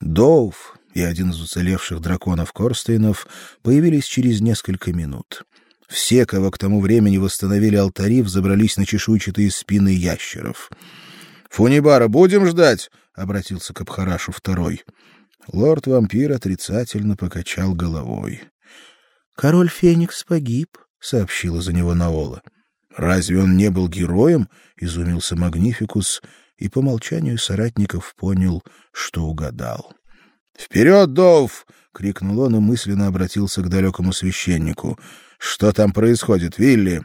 Доув и один из уцелевших драконов Корстейнов появились через несколько минут. Все, кого к тому времени восстановили алтари, взобрались на чешуйчатые спины ящеров. Фунибара будем ждать, обратился к Абхарашу второй. Лорд-вампир отрицательно покачал головой. Король Феникс погиб, сообщила за него Наола. Разве он не был героем? изумился Магнификус и по молчанию соратников понял, что угадал. «Вперед, Дов! крикнул он и мысленно обратился к далекому священнику. Что там происходит, Вилли?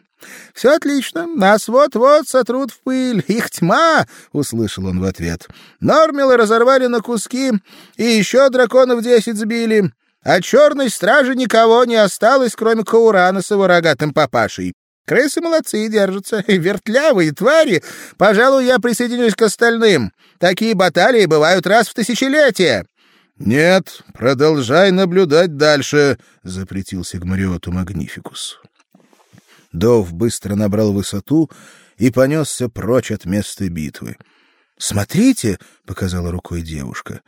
Все отлично. Нас вот-вот сотрут в пыль. Их тьма, услышал он в ответ. Нормилы разорвали на куски, и еще драконов десять сбили. А черной стражи никого не осталось, кроме Каурана с его рогатым папашей. Крысы молодцы держатся, вертлявые твари. Пожалуй, я присоединюсь к остальным. Такие баталии бывают раз в тысячелетие. Нет, продолжай наблюдать дальше, запретил Сигмариоту Магнификус. Дов быстро набрал высоту и понесся прочь от места битвы. "Смотрите", показала рукой девушка.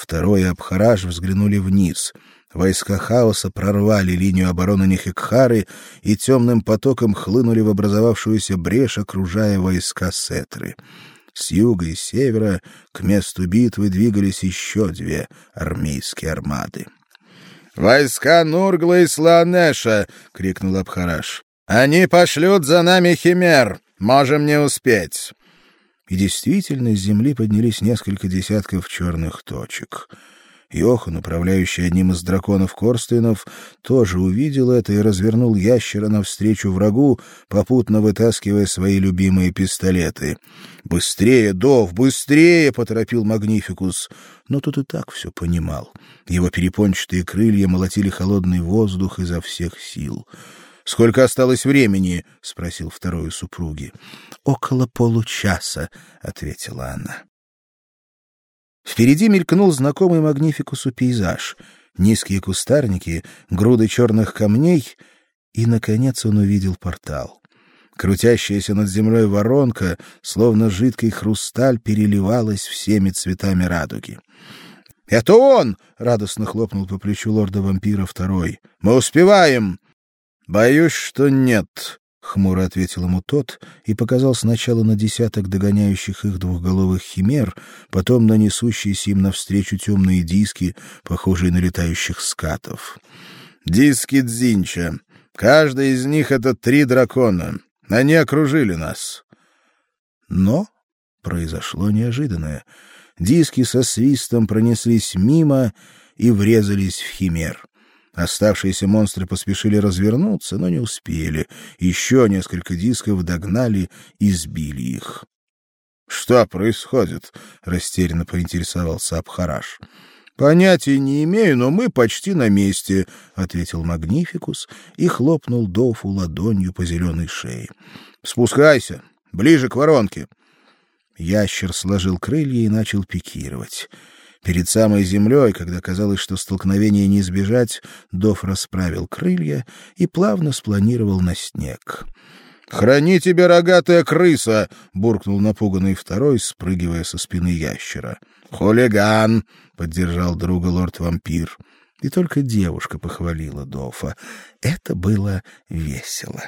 Второй Абхараш взглянули вниз. Войска хаоса прорвали линию обороны Нехекхары и темным потоком хлынули в образовавшуюся брешь, окружая войска Сетры. С юга и севера к месту битвы двигались еще две армейские армады. «Войска Нургла и Сланеша!» — крикнул Абхараш. «Они пошлют за нами химер! Можем не успеть!» И действительно, с земли поднялись несколько десятков черных точек — Йохан, управляющий одним из драконов Корстейнов, тоже увидел это и развернул ящера навстречу врагу, попутно вытаскивая свои любимые пистолеты. «Быстрее, Дов, быстрее!» — поторопил Магнификус. Но тут и так все понимал. Его перепончатые крылья молотили холодный воздух изо всех сил. «Сколько осталось времени?» — спросил второй у супруги. «Около получаса», — ответила она. Впереди мелькнул знакомый Магнификусу пейзаж: низкие кустарники, груды черных камней, и наконец он увидел портал. Крутящаяся над землей воронка, словно жидкий хрусталь, переливалась всеми цветами радуги. "Это он!" радостно хлопнул по плечу лорда-вампира второй. "Мы успеваем!" "Боюсь, что нет", хмуро ответил ему тот и показал сначала на десяток догоняющих их двухголовых химер, потом на несущиеся им навстречу темные диски, похожие на летающих скатов. Диски Дзинча. Каждый из них это три дракона. Они окружили нас. Но произошло неожиданное. Диски со свистом пронеслись мимо и врезались в химер. Оставшиеся монстры поспешили развернуться, но не успели. Еще несколько дисков догнали и сбили их. Что происходит? растерянно поинтересовался Абхараш. Понятия не имею, но мы почти на месте, ответил Магнификус и хлопнул Дофу ладонью по зеленой шее. Спускайся, ближе к воронке. Ящер сложил крылья и начал пикировать. Перед самой землей, когда казалось, что столкновения не избежать, Дов расправил крылья и плавно спланировал на снег. «Храни тебя, рогатая крыса!» — буркнул напуганный второй, спрыгивая со спины ящера. «Хулиган!» — поддержал друга лорд-вампир. И только девушка похвалила Дофа. Это было весело.